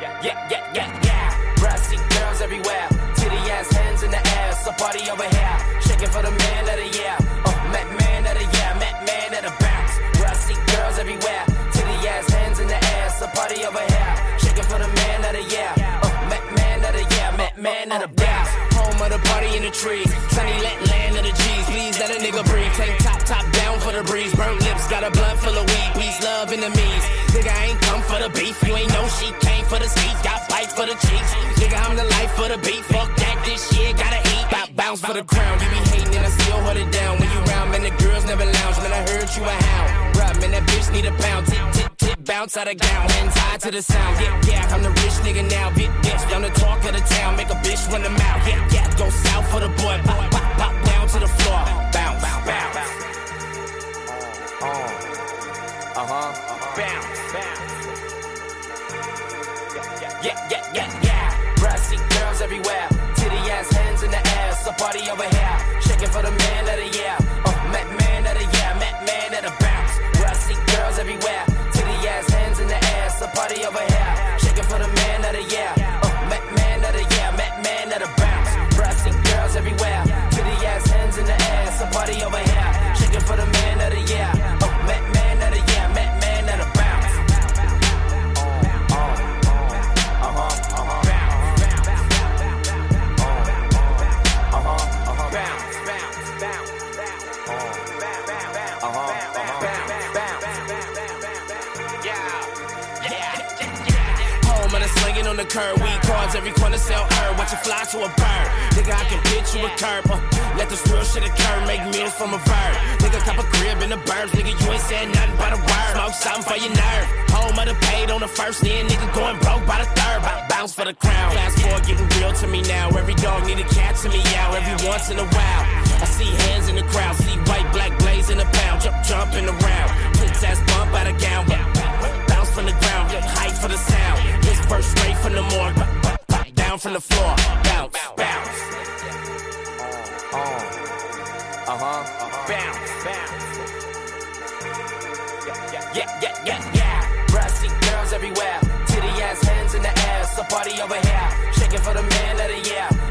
yeah, yeah, yeah, yeah. Brassy girls everywhere. Titty ass hands in the air. So party over here. Shaking for the man of the year. Oh, Mac man of the year. Mac man of the bounce. Brassy girls everywhere. Titty ass hands in the air. So party over here. Shaking for the man of the year. Oh, Mac man of the year. Mac man of the bounce. Home of the party in the trees. Sunny land of the G's. Please let a nigga breathe. Tank top, top down for the breeze. Burnt lips, got a blunt full of weed. Peace, love, enemies. Nigga, beef. You ain't know she came for the speed. Got bites for the cheeks. Nigga, I'm the life for the beat. Fuck that, this shit gotta eat. Bout bounce for the crown. You be hating and I still hold it down. When you round, man, the girls never lounge. Man, I heard you a hound. Bruh, man, that bitch need a pound. Tip, tip, tip, bounce out of gown. Hands high to the sound. Yeah, yeah, I'm the Yeah, yeah, yeah, yeah. Brassy girls everywhere. Titty ass hands in the air. So party over here. On the curb. Weed cards every corner sell herb. Watch it fly to a bird. Nigga, I can pitch you a curb. Uh, let this real shit occur. Make meals from a verb. Nigga, cop a crib in the burbs. Nigga, you ain't said nothing but a word. Smoke something for your nerve. Home of the paid on the first. Then nigga going broke by the third. Bout bounce for the crown. Fast forward getting real to me now. Every dog need a cat to me out. Every once in a while. I see hands in the crowd. See white, black blaze in the pound. Jump, jumping around. From the floor. Bounce, bounce. Uh huh. Bounce, bounce. Yeah, yeah, yeah, yeah. Brassy girls everywhere. Titty ass hands in the air. So party over here. Shaking for the man of the year.